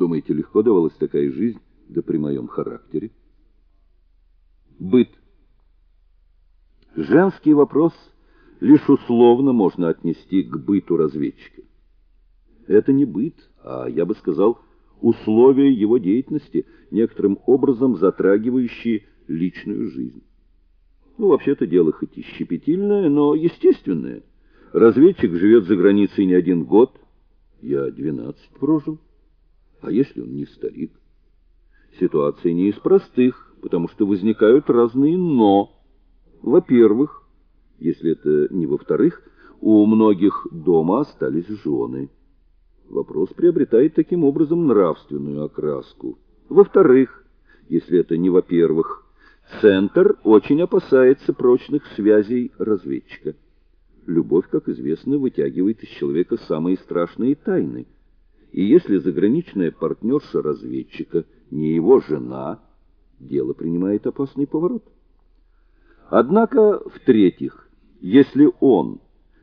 Думаете, легко давалась такая жизнь, да при моем характере? Быт. Женский вопрос лишь условно можно отнести к быту разведчика. Это не быт, а, я бы сказал, условия его деятельности, некоторым образом затрагивающие личную жизнь. Ну, вообще-то дело хоть и щепетильное, но естественное. Разведчик живет за границей не один год. Я двенадцать прожил. А если он не старик? Ситуация не из простых, потому что возникают разные «но». Во-первых, если это не во-вторых, у многих дома остались жены. Вопрос приобретает таким образом нравственную окраску. Во-вторых, если это не во-первых, центр очень опасается прочных связей разведчика. Любовь, как известно, вытягивает из человека самые страшные тайны. И если заграничная партнерша разведчика не его жена, дело принимает опасный поворот. Однако, в-третьих, если он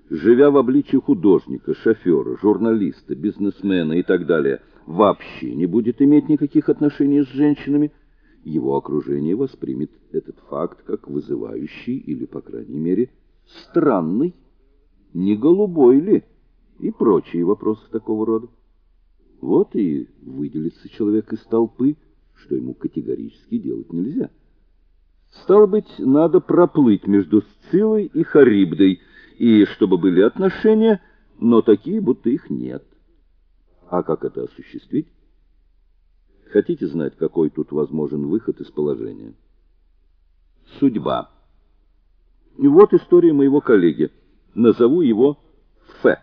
живя в обличье художника, шофера, журналиста, бизнесмена и так далее, вообще не будет иметь никаких отношений с женщинами, его окружение воспримет этот факт как вызывающий или, по крайней мере, странный, не голубой ли, и прочие вопросы такого рода. Вот и выделится человек из толпы, что ему категорически делать нельзя. Стало быть, надо проплыть между Сцилой и Харибдой, и чтобы были отношения, но такие, будто их нет. А как это осуществить? Хотите знать, какой тут возможен выход из положения? Судьба. И вот история моего коллеги. Назову его Ф.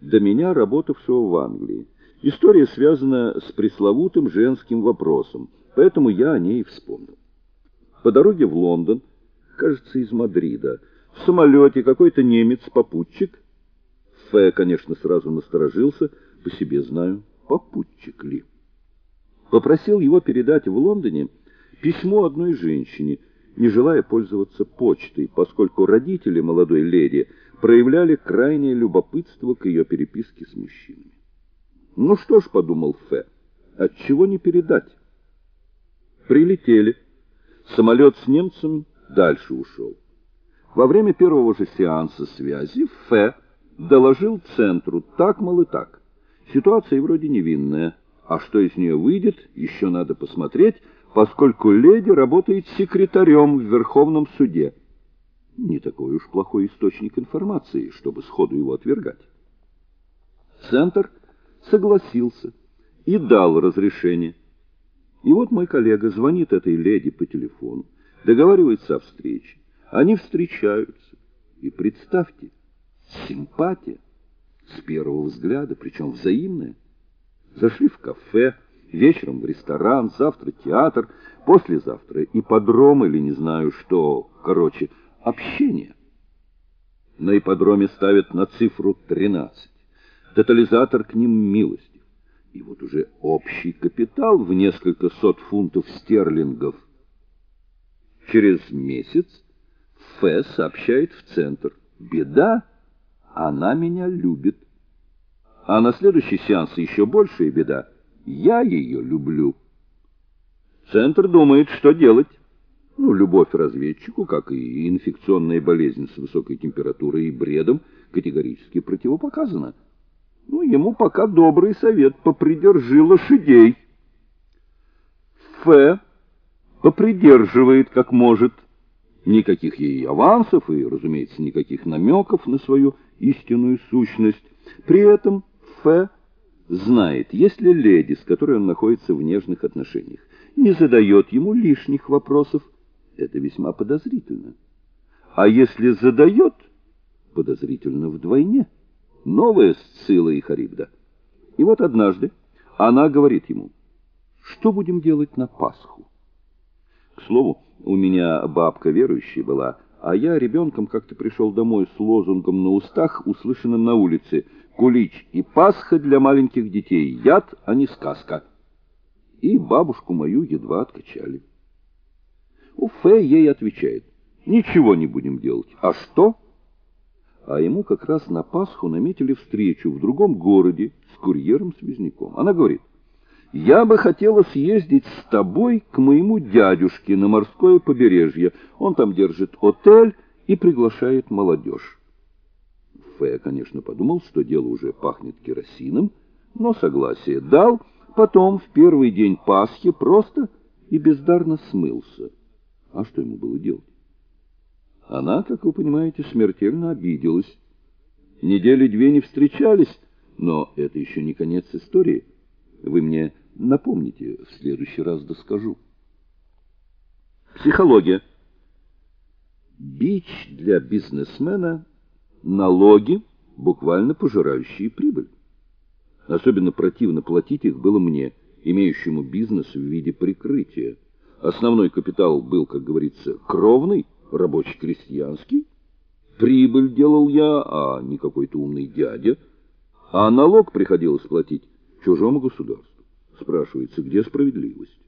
До меня работавшего в Англии. История связана с пресловутым женским вопросом, поэтому я о ней вспомнил. По дороге в Лондон, кажется, из Мадрида, в самолете какой-то немец-попутчик. Фэ, конечно, сразу насторожился, по себе знаю, попутчик ли. Попросил его передать в Лондоне письмо одной женщине, не желая пользоваться почтой, поскольку родители молодой леди проявляли крайнее любопытство к ее переписке с мужчинами. Ну что ж, подумал Фэ, отчего не передать? Прилетели. Самолет с немцем дальше ушел. Во время первого же сеанса связи Ф доложил центру так, мол, и так. Ситуация вроде невинная, а что из нее выйдет, еще надо посмотреть, поскольку леди работает секретарем в Верховном суде. Не такой уж плохой источник информации, чтобы сходу его отвергать. Центр согласился и дал разрешение. И вот мой коллега звонит этой леди по телефону, договаривается о встрече. Они встречаются, и представьте, симпатия с первого взгляда, причем взаимная. Зашли в кафе, вечером в ресторан, завтра театр, послезавтра ипподром или не знаю что, короче, общение. На ипподроме ставят на цифру 13. Тотализатор к ним милости. И вот уже общий капитал в несколько сот фунтов стерлингов. Через месяц Ф сообщает в центр. Беда, она меня любит. А на следующий сеанс еще большая беда. Я ее люблю. Центр думает, что делать. Ну, любовь разведчику, как и инфекционная болезнь с высокой температурой и бредом, категорически противопоказана. Ну, ему пока добрый совет, попридержи лошадей. Ф попридерживает, как может. Никаких ей авансов и, разумеется, никаких намеков на свою истинную сущность. При этом Ф знает, если леди, с которой он находится в нежных отношениях, не задает ему лишних вопросов, это весьма подозрительно. А если задает, подозрительно вдвойне. Новая Сцилла и Харибда. И вот однажды она говорит ему, что будем делать на Пасху? К слову, у меня бабка верующая была, а я ребенком как-то пришел домой с лозунгом на устах, услышанным на улице «Кулич и Пасха для маленьких детей, яд, а не сказка». И бабушку мою едва откачали. Уфе ей отвечает «Ничего не будем делать. А что?» А ему как раз на Пасху наметили встречу в другом городе с курьером-связняком. Она говорит Я бы хотела съездить с тобой к моему дядюшке на морское побережье. Он там держит отель и приглашает молодежь. Фэ, конечно, подумал, что дело уже пахнет керосином, но согласие дал, потом в первый день Пасхи просто и бездарно смылся. А что ему было делать? Она, как вы понимаете, смертельно обиделась. Недели две не встречались, но это еще не конец истории. Вы мне Напомните, в следующий раз доскажу. Психология. Бич для бизнесмена – налоги, буквально пожирающие прибыль. Особенно противно платить их было мне, имеющему бизнес в виде прикрытия. Основной капитал был, как говорится, кровный, рабочий-крестьянский. Прибыль делал я, а не какой-то умный дядя. А налог приходилось платить чужому государству. Спрашивается, где справедливость?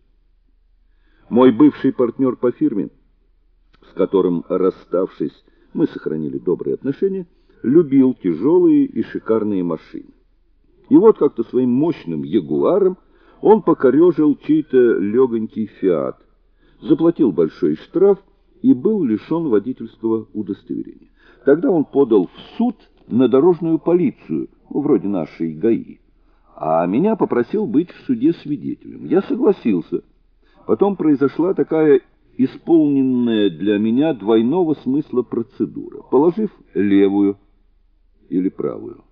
Мой бывший партнер по фирме, с которым, расставшись, мы сохранили добрые отношения, любил тяжелые и шикарные машины. И вот как-то своим мощным ягуаром он покорежил чей-то легонький фиат, заплатил большой штраф и был лишен водительского удостоверения. Тогда он подал в суд на дорожную полицию, ну, вроде нашей ГАИ а меня попросил быть в суде свидетелем. Я согласился. Потом произошла такая исполненная для меня двойного смысла процедура. Положив левую или правую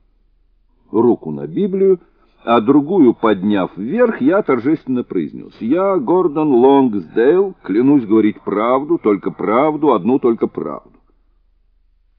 руку на Библию, а другую подняв вверх, я торжественно произнес. Я, Гордон Лонгсдейл, клянусь говорить правду, только правду, одну только правду.